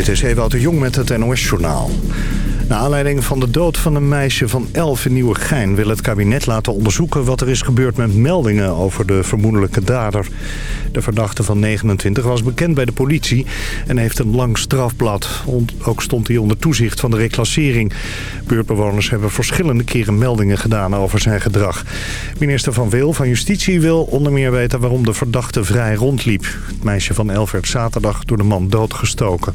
Dit is Ewout de Jong met het NOS-journaal. Naar aanleiding van de dood van een meisje van 11 in Nieuwegein... wil het kabinet laten onderzoeken wat er is gebeurd met meldingen over de vermoedelijke dader. De verdachte van 29 was bekend bij de politie en heeft een lang strafblad. Ook stond hij onder toezicht van de reclassering. Buurtbewoners hebben verschillende keren meldingen gedaan over zijn gedrag. Minister Van Wil van Justitie wil onder meer weten waarom de verdachte vrij rondliep. Het meisje van 11 werd zaterdag door de man doodgestoken.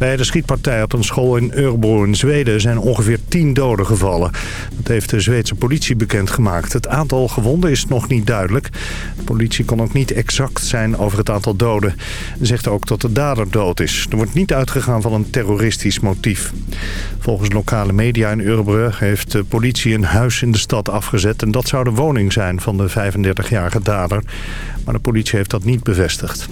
Bij de schietpartij op een school in Örebro in Zweden zijn ongeveer 10 doden gevallen. Dat heeft de Zweedse politie bekendgemaakt. Het aantal gewonden is nog niet duidelijk. De politie kon ook niet exact zijn over het aantal doden. Ze zegt ook dat de dader dood is. Er wordt niet uitgegaan van een terroristisch motief. Volgens lokale media in Örebro heeft de politie een huis in de stad afgezet... en dat zou de woning zijn van de 35-jarige dader. Maar de politie heeft dat niet bevestigd.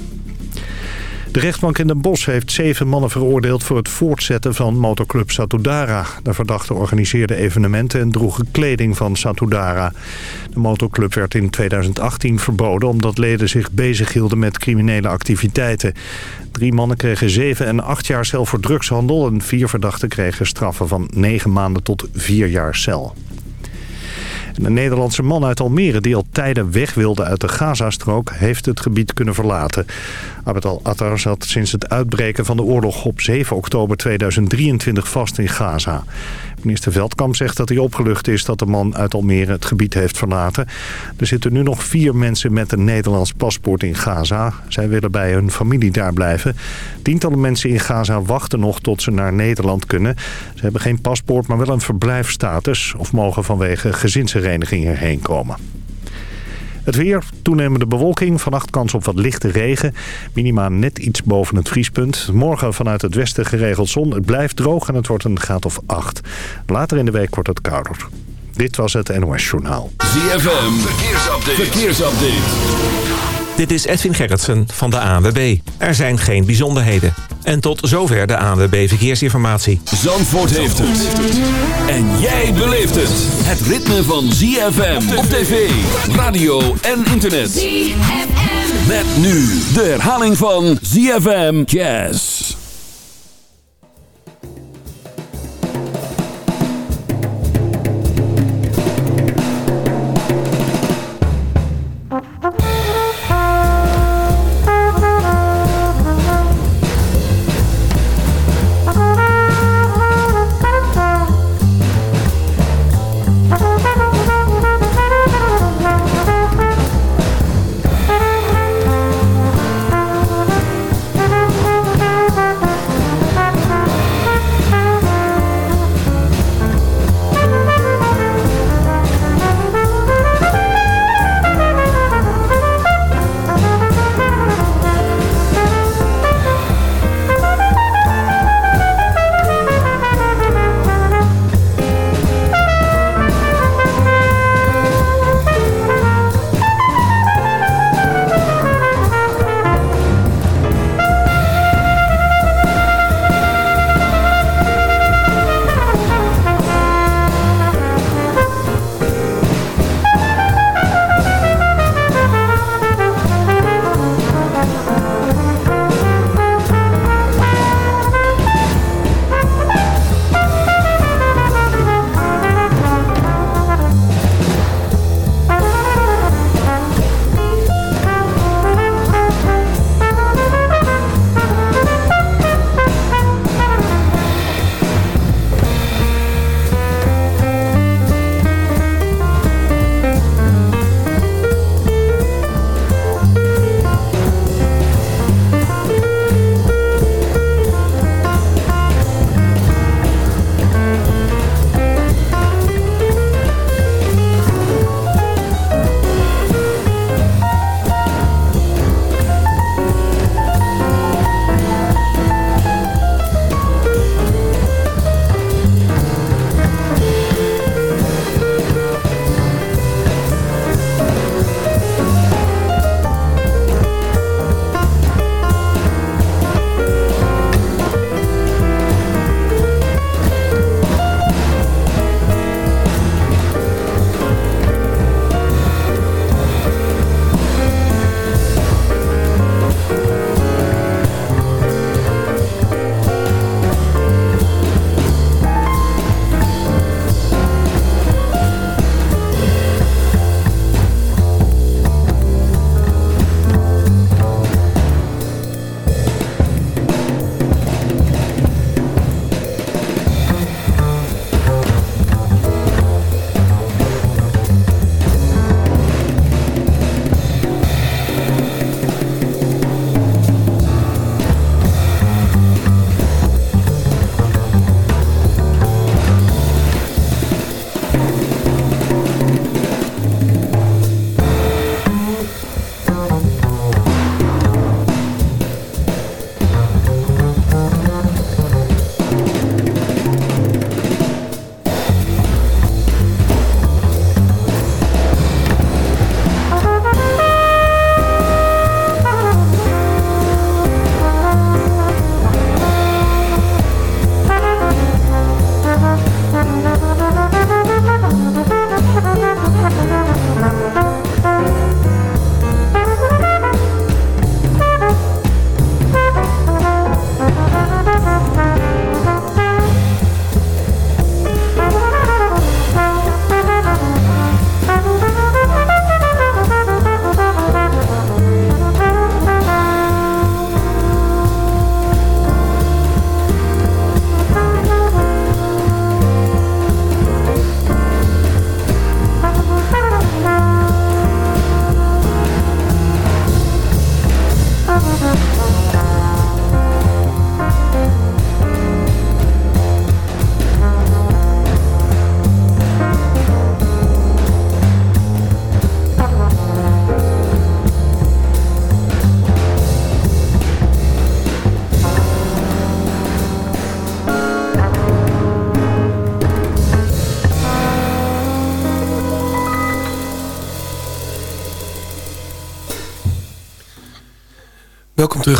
De rechtbank in Den Bosch heeft zeven mannen veroordeeld voor het voortzetten van motoclub Satudara. De verdachten organiseerden evenementen en droegen kleding van Satudara. De motoclub werd in 2018 verboden omdat leden zich bezighielden met criminele activiteiten. Drie mannen kregen zeven en acht jaar cel voor drugshandel en vier verdachten kregen straffen van negen maanden tot vier jaar cel. Een Nederlandse man uit Almere die al tijden weg wilde uit de Gazastrook... heeft het gebied kunnen verlaten. Abed al-Attar zat sinds het uitbreken van de oorlog op 7 oktober 2023 vast in Gaza. Minister Veldkamp zegt dat hij opgelucht is dat de man uit Almere het gebied heeft verlaten. Er zitten nu nog vier mensen met een Nederlands paspoort in Gaza. Zij willen bij hun familie daar blijven. Tientallen mensen in Gaza wachten nog tot ze naar Nederland kunnen. Ze hebben geen paspoort, maar wel een verblijfstatus... of mogen vanwege gezinshereniging hierheen komen. Het weer, toenemende bewolking, vannacht kans op wat lichte regen. Minima net iets boven het vriespunt. Morgen vanuit het westen geregeld zon. Het blijft droog en het wordt een graad of 8. Later in de week wordt het kouder. Dit was het NOS Journaal. ZFM, verkeersupdate. verkeersupdate. Dit is Edwin Gerritsen van de ANWB. Er zijn geen bijzonderheden. En tot zover de ANWB Verkeersinformatie. Zandvoort heeft het. En jij beleeft het. Het ritme van ZFM op tv, radio en internet. ZFM. Met nu de herhaling van ZFM Jazz.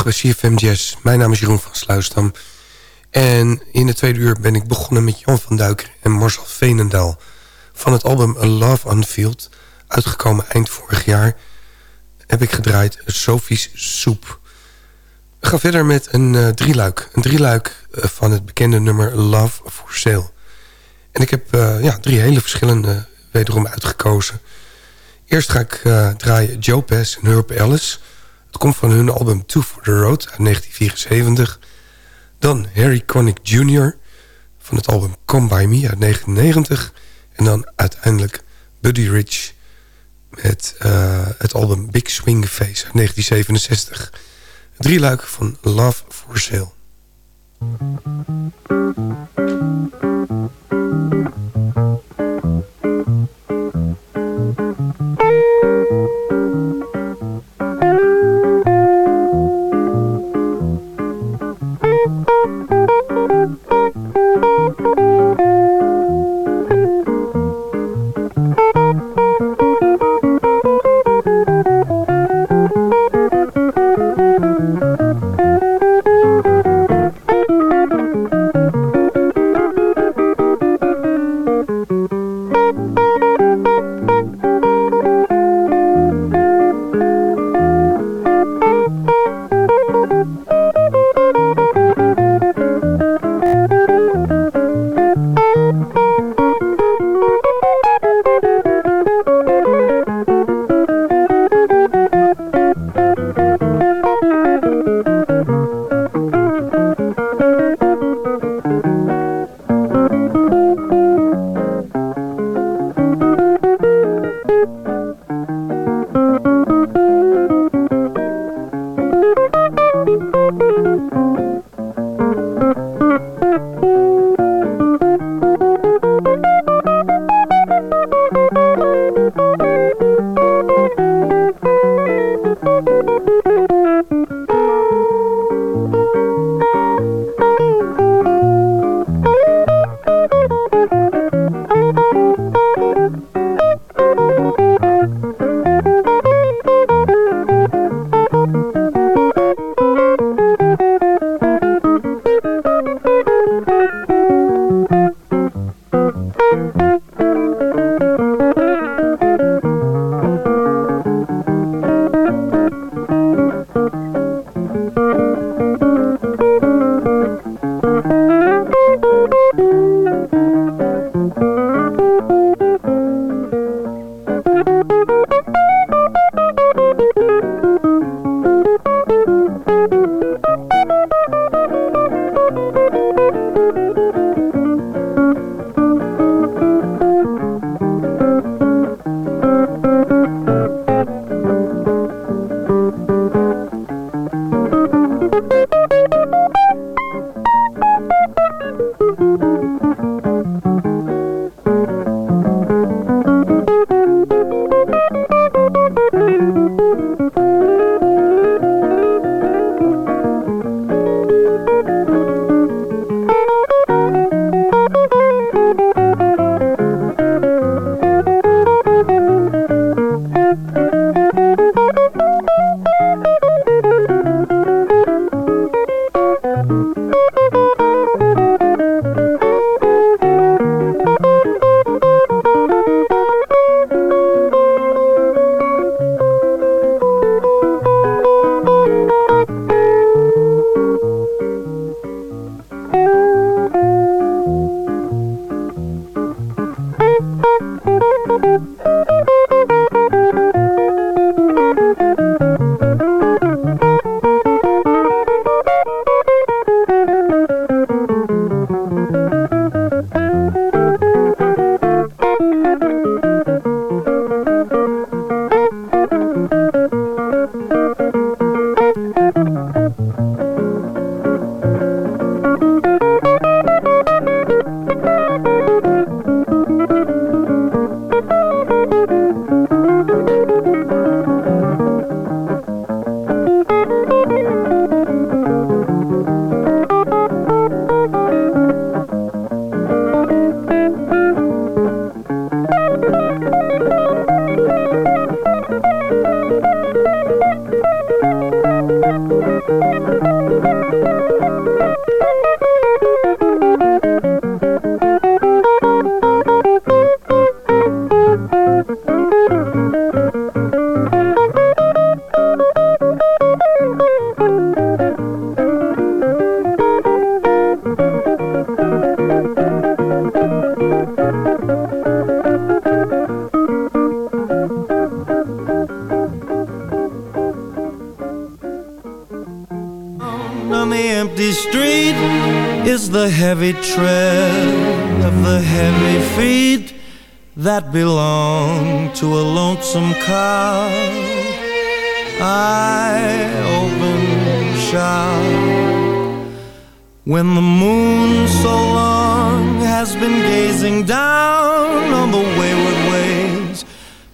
Bij Jazz. Mijn naam is Jeroen van Sluisdam. En in de tweede uur ben ik begonnen met Jan van Duiker en Marcel Veenendaal... van het album A Love Unfield, uitgekomen eind vorig jaar... heb ik gedraaid Sophie's Soep. We gaan verder met een uh, drieluik. Een drieluik uh, van het bekende nummer Love for Sale. En ik heb uh, ja, drie hele verschillende wederom uitgekozen. Eerst ga ik draaien Joe Pass en Herb Ellis... Het komt van hun album Two for the Road uit 1974. Dan Harry Connick Jr. van het album Come By Me uit 1990. En dan uiteindelijk Buddy Rich met uh, het album Big Swing Face uit 1967. Drie luik van Love for Sale.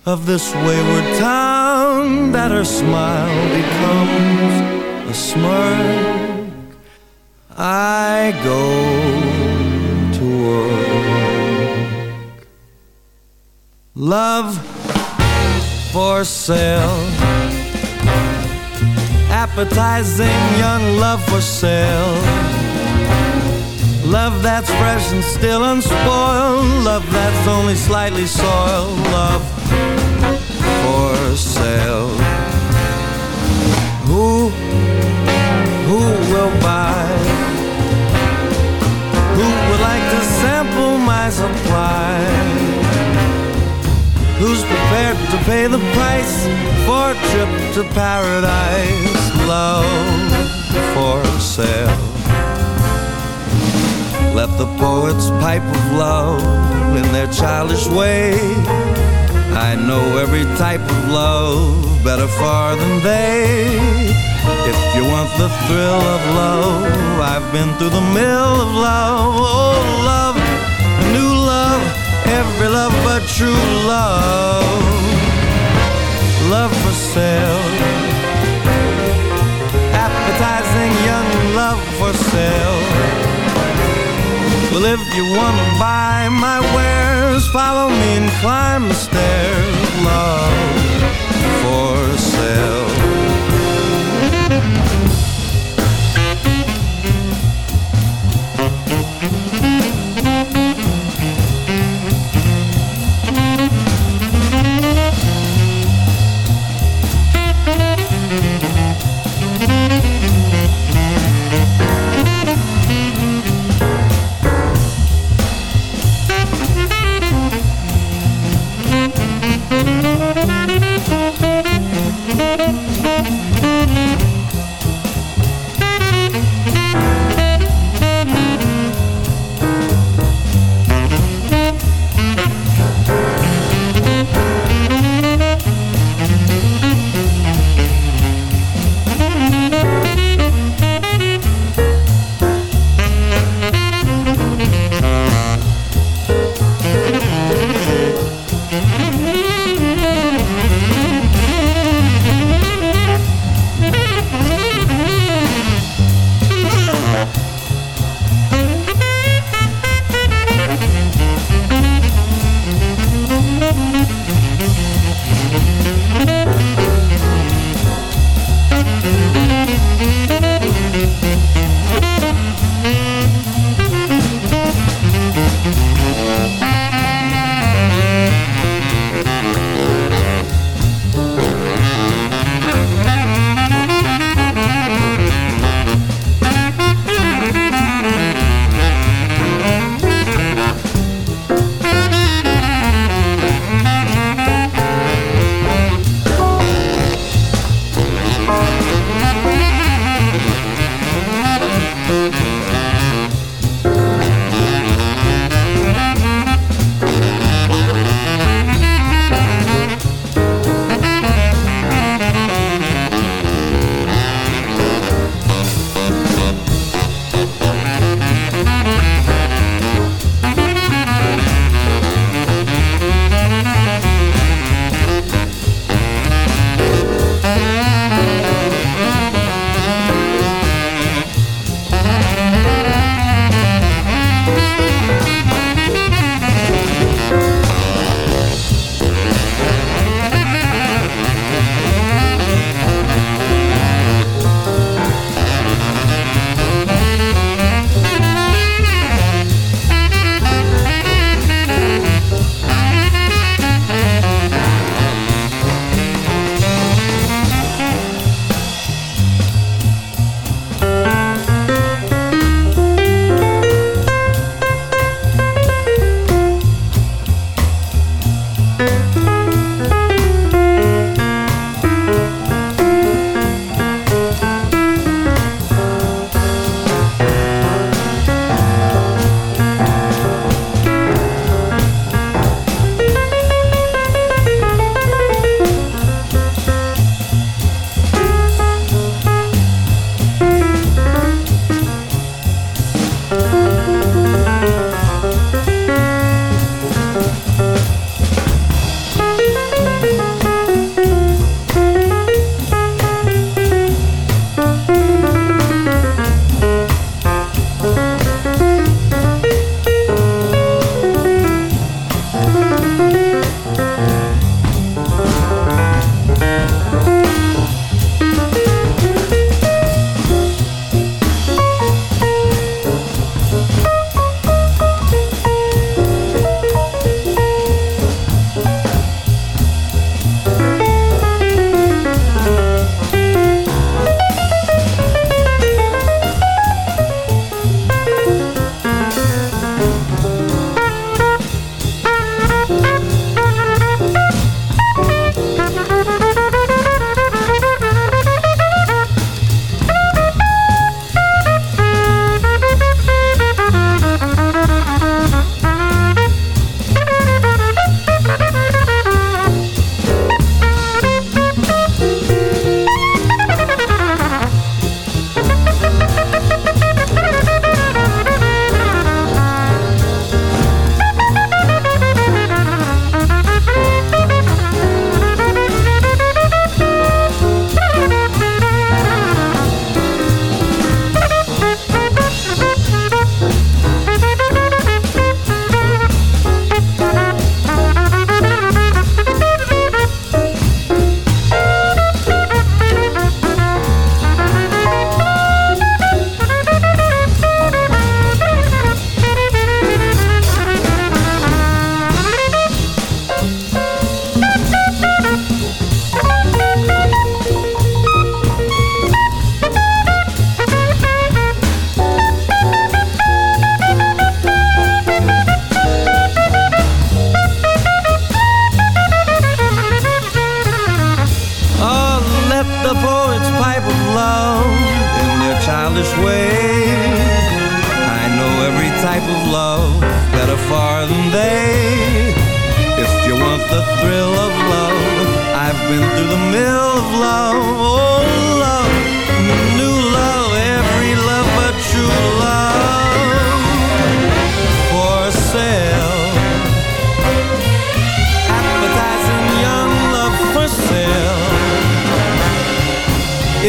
Of this wayward town that her smile becomes a smirk I go to work. Love for sale. Appetizing young love for sale. Love that's fresh and still unspoiled. Love that's only slightly soiled. Love for sale. Who, who will buy? Who would like to sample my supply? Who's prepared to pay the price for a trip to paradise? Love for sale. Let the poets pipe of love in their childish way. I know every type of love better far than they. If you want the thrill of love, I've been through the mill of love. Oh, love, new love, every love but true love. Love for sale. Appetizing young love for sale. Well, if you want to buy my wares, follow me and climb the stairs. Love for sale.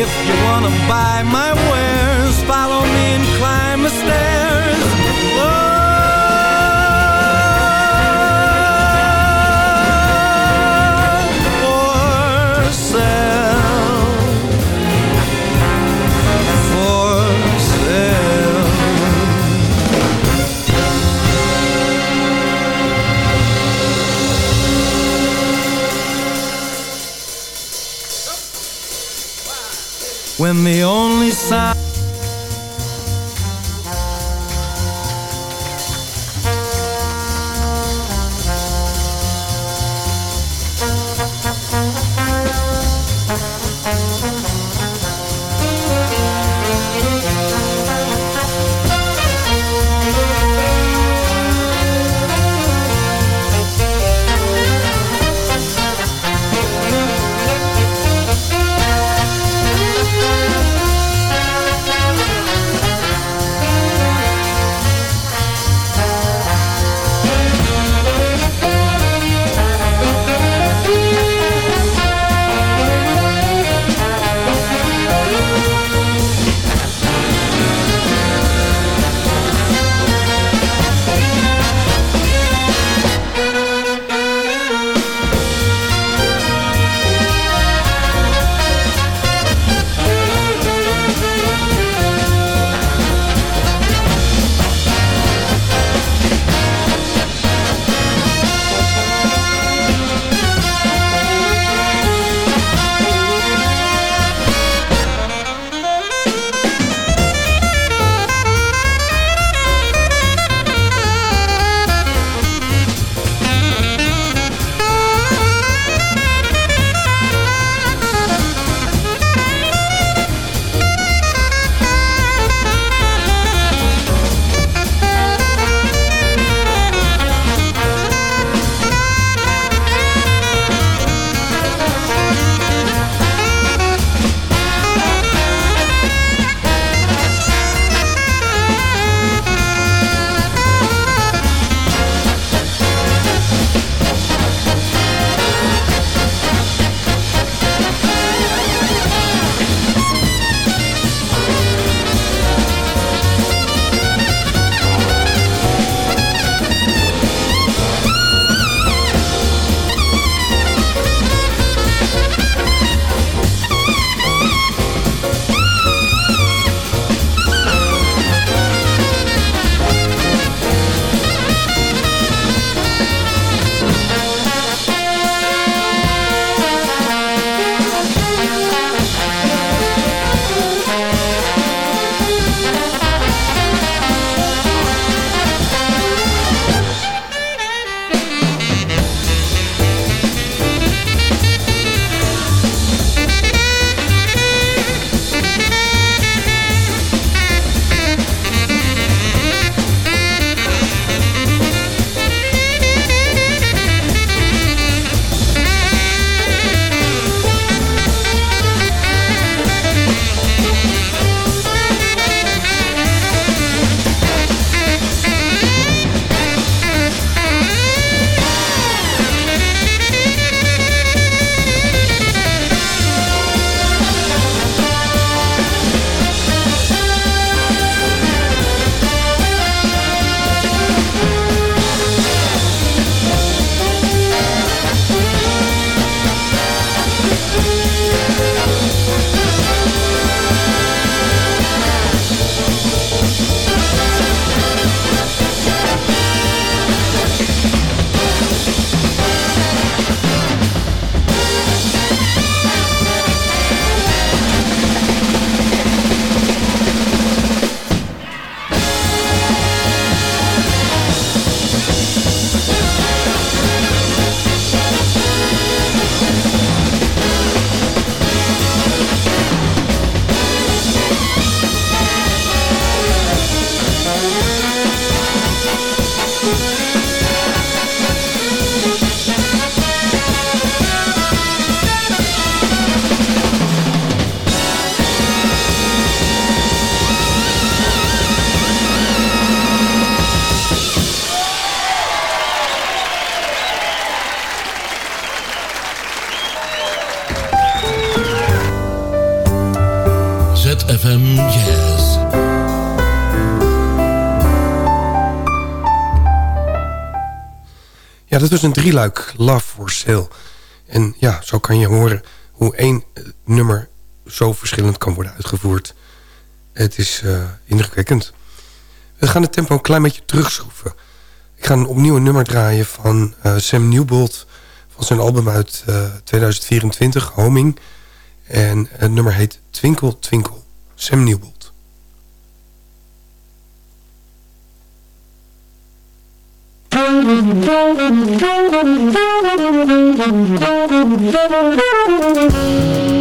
If you wanna buy my wares Follow me and climb the stairs When the only Dat was een drieluik, Love for Sale. En ja, zo kan je horen hoe één eh, nummer zo verschillend kan worden uitgevoerd. Het is uh, indrukwekkend. We gaan het tempo een klein beetje terugschroeven. Ik ga een opnieuw een nummer draaien van uh, Sam Newbold... van zijn album uit uh, 2024, Homing. En het nummer heet Twinkle Twinkle. Sam Newbold. Thank you.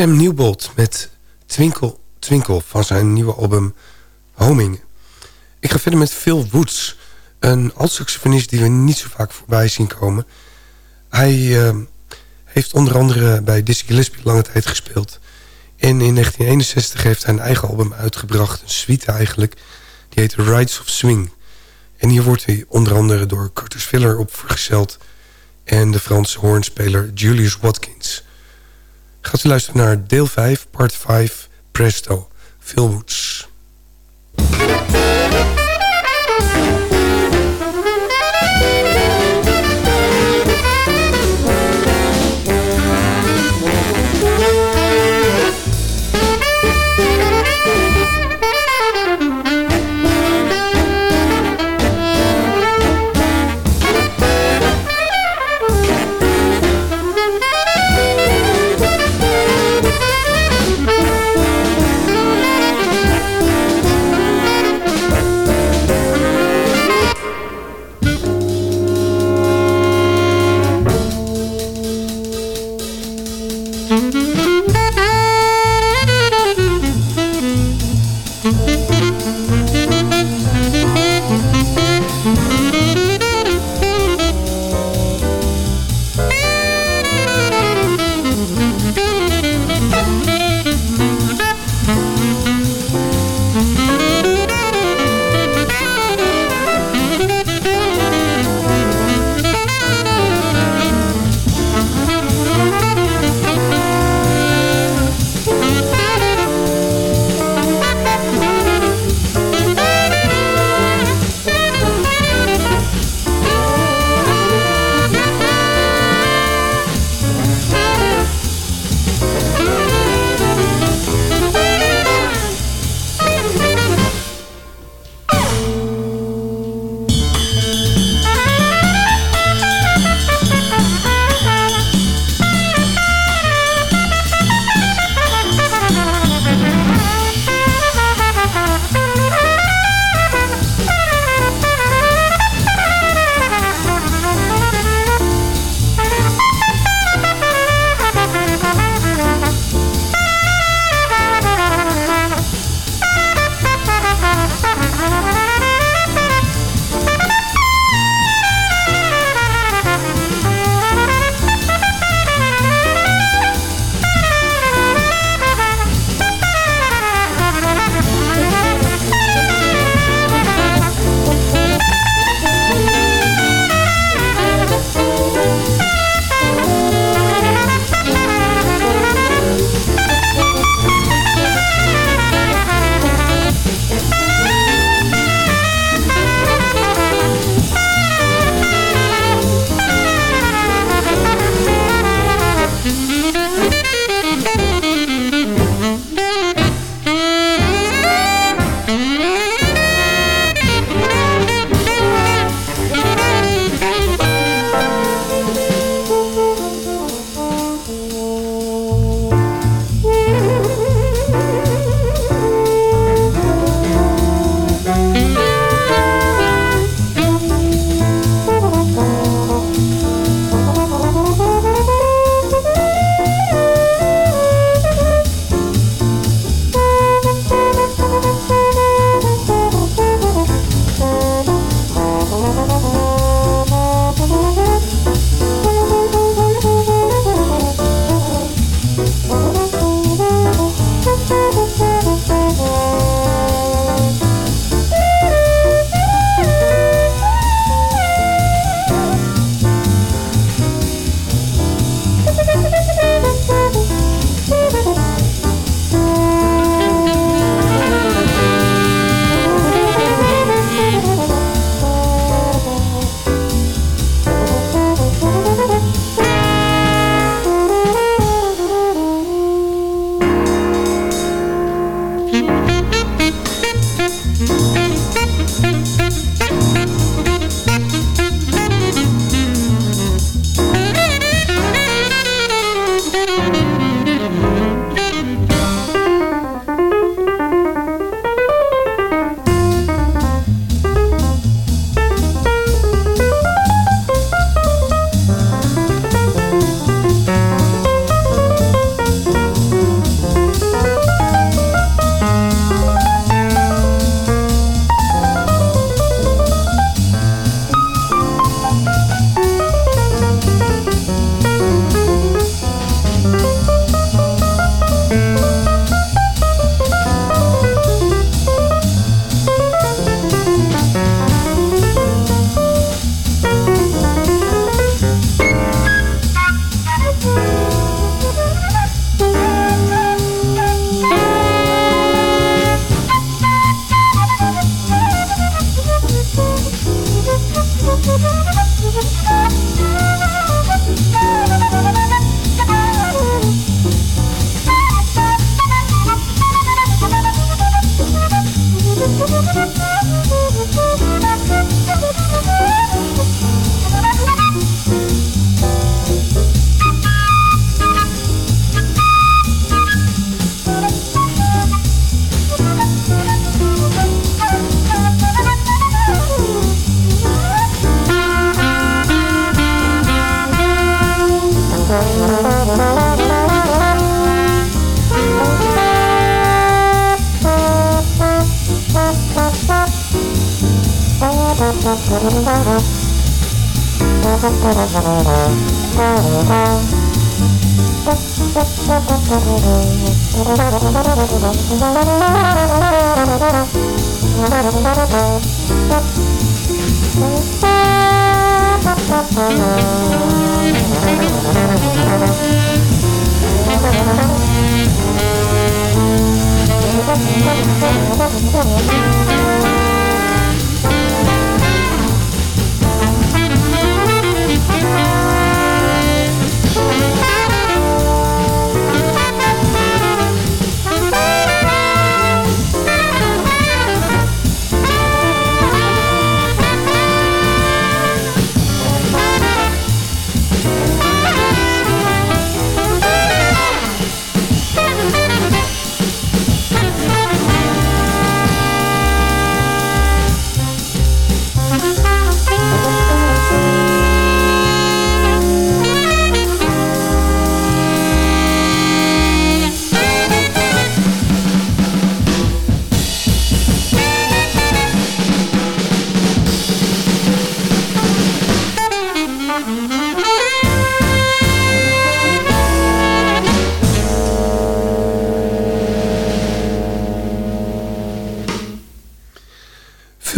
Sam Newbold met Twinkle Twinkle van zijn nieuwe album Homing. Ik ga verder met Phil Woods, een alt-saxofonist die we niet zo vaak voorbij zien komen. Hij uh, heeft onder andere bij Dizzy Gillespie lange tijd gespeeld. En in 1961 heeft hij een eigen album uitgebracht, een suite eigenlijk. Die heet Rides of Swing. En hier wordt hij onder andere door Curtis Filler op vergezeld... en de Franse hoornspeler Julius Watkins. Gaat u luisteren naar deel 5, part 5, Presto, Phil. Mm-hmm.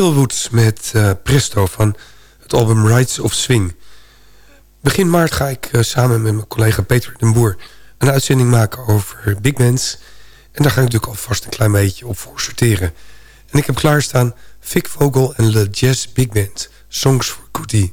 Phil met uh, Presto van het album Rights of Swing. Begin maart ga ik uh, samen met mijn collega Peter den Boer... een uitzending maken over big bands. En daar ga ik natuurlijk alvast een klein beetje op voor sorteren. En ik heb klaarstaan Vic Vogel en Le Jazz Big Band... Songs for Goody.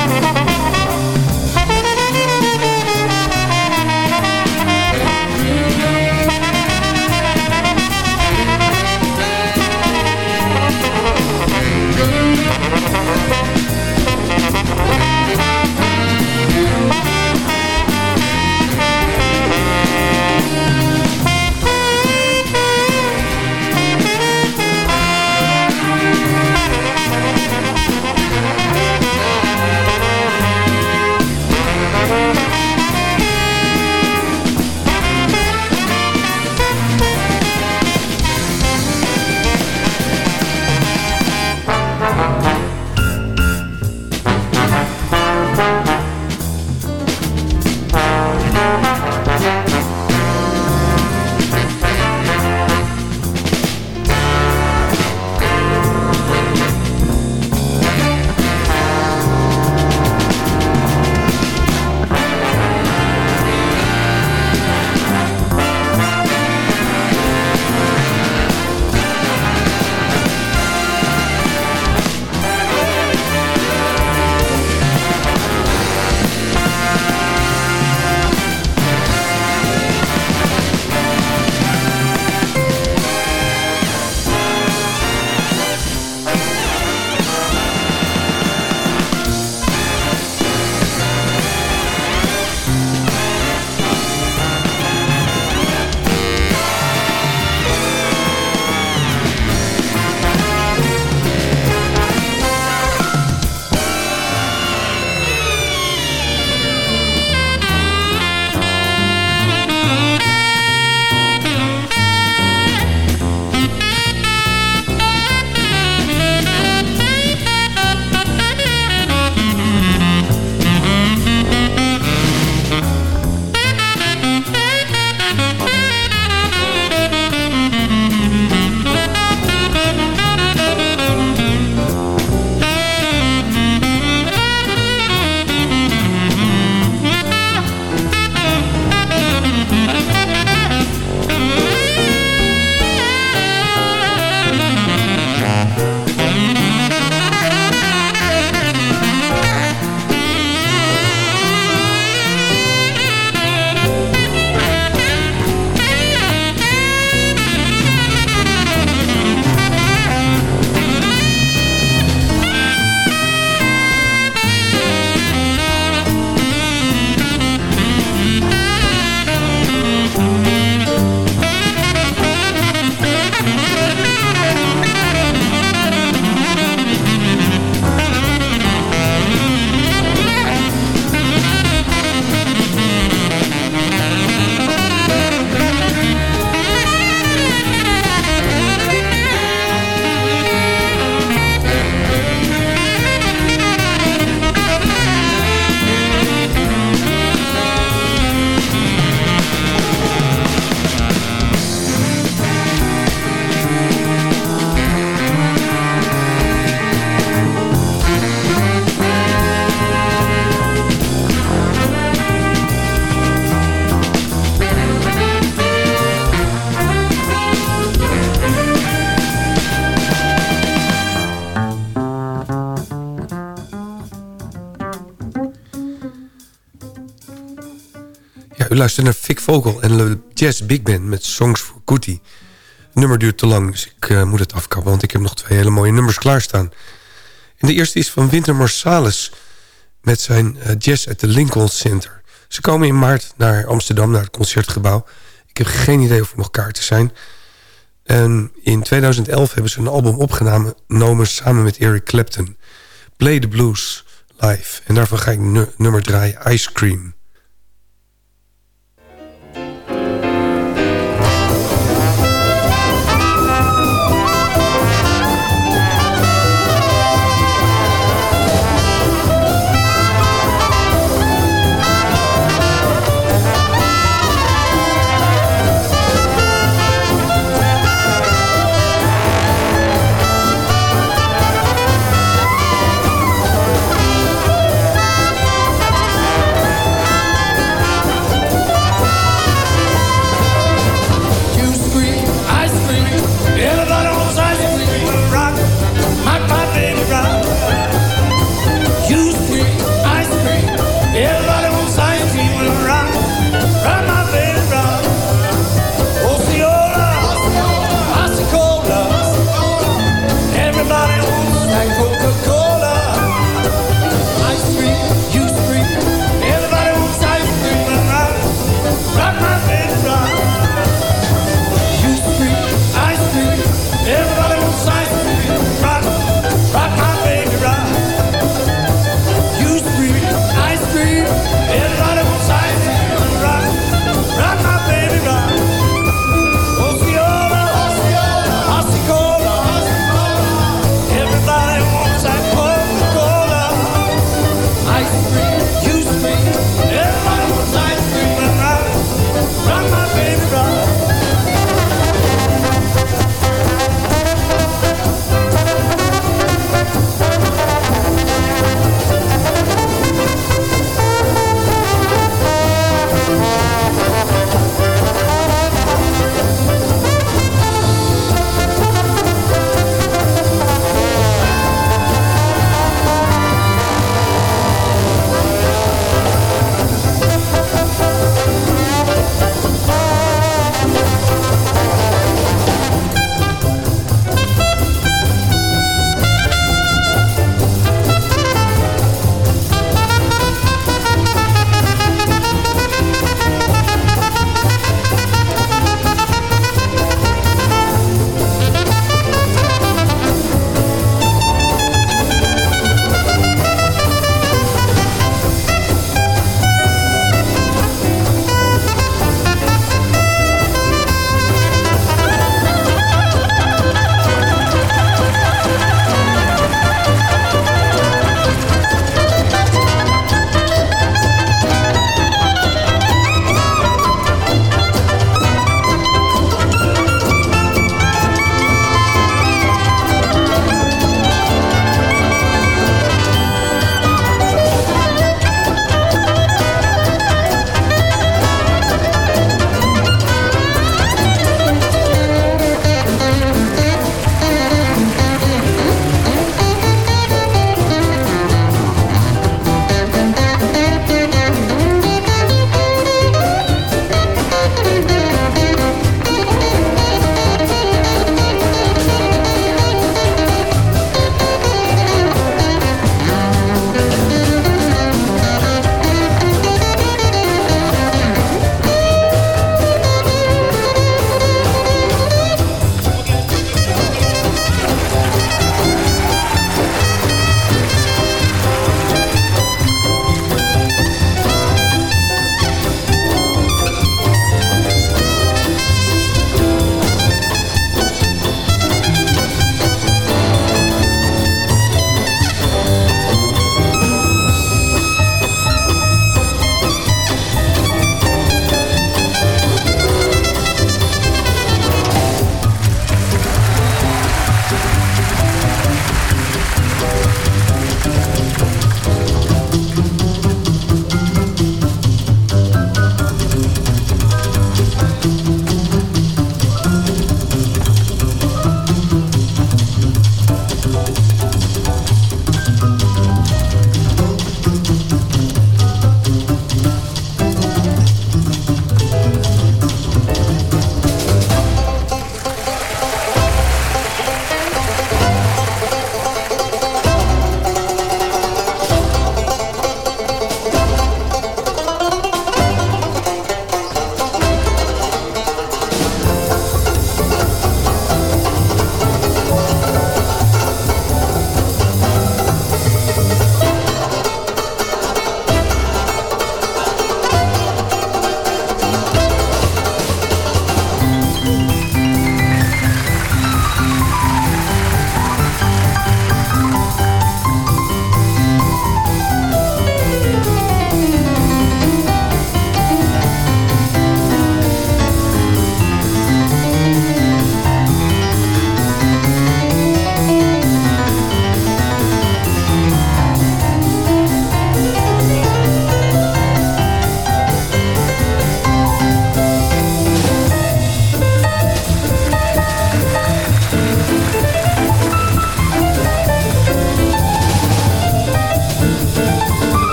u luistert naar Vic Vogel en de Jazz Big Band met Songs for Cootie. Het nummer duurt te lang, dus ik uh, moet het afkappen... want ik heb nog twee hele mooie nummers klaarstaan. En de eerste is van Winter Marsalis... met zijn uh, Jazz at the Lincoln Center. Ze komen in maart naar Amsterdam, naar het Concertgebouw. Ik heb geen idee of er nog kaarten zijn. En in 2011 hebben ze een album opgenomen... samen met Eric Clapton. Play the Blues live. En daarvan ga ik nummer draaien, Ice Cream...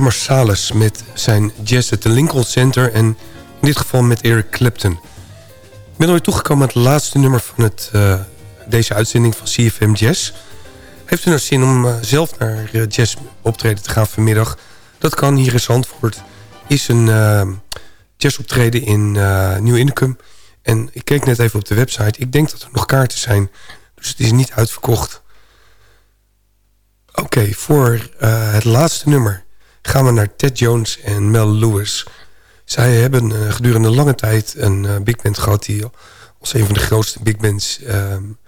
Marsalis met zijn jazz at the Lincoln Center... en in dit geval met Eric Clapton. Ik ben alweer toegekomen aan het laatste nummer van het, uh, deze uitzending van CFM Jazz. Heeft u nou zin om uh, zelf naar uh, jazz optreden te gaan vanmiddag? Dat kan hier in Zandvoort. Is een jazz optreden in Nieuw Incum. En ik keek net even op de website. Ik denk dat er nog kaarten zijn. Dus het is niet uitverkocht. Oké, voor het laatste nummer gaan we naar Ted Jones en Mel Lewis. Zij hebben uh, gedurende lange tijd een uh, big band gehad... die als een van de grootste big bands... Um,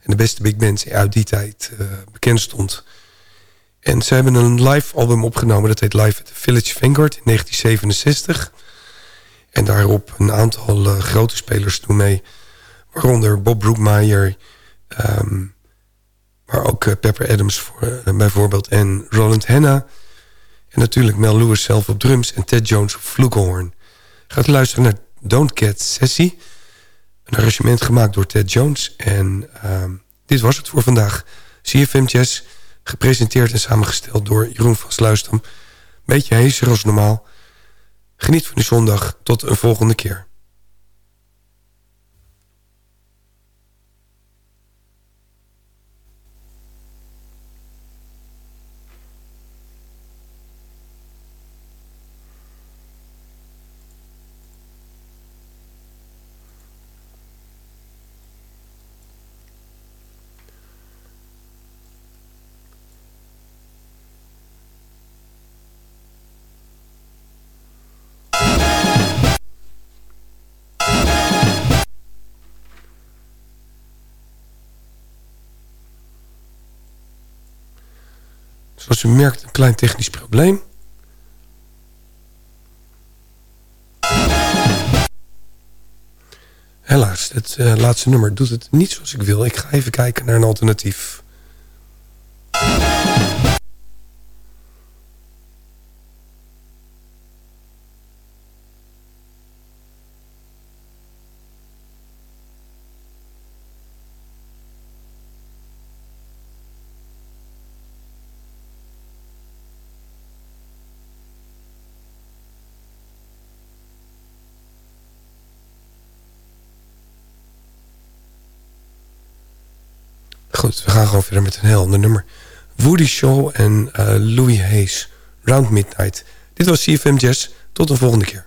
en de beste big bands uit die tijd uh, bekend stond. En ze hebben een live album opgenomen... dat heet Live at the Village Vanguard in 1967. En daarop een aantal grote spelers doen mee. Waaronder Bob Brookmeyer... Um, maar ook Pepper Adams voor, bijvoorbeeld... en Roland Hanna... En natuurlijk Mel Lewis zelf op drums en Ted Jones op flugelhorn. Gaat luisteren naar Don't Get Sassy. Een arrangement gemaakt door Ted Jones. En uh, dit was het voor vandaag. CFM Jazz, gepresenteerd en samengesteld door Jeroen van Sluisdam. Beetje heeser als normaal. Geniet van de zondag. Tot een volgende keer. U merkt, een klein technisch probleem. Helaas, het uh, laatste nummer doet het niet zoals ik wil. Ik ga even kijken naar een alternatief. We gaan gewoon verder met een heel ander nummer. Woody Shaw en uh, Louis Hayes. Round Midnight. Dit was CFM Jazz. Tot de volgende keer.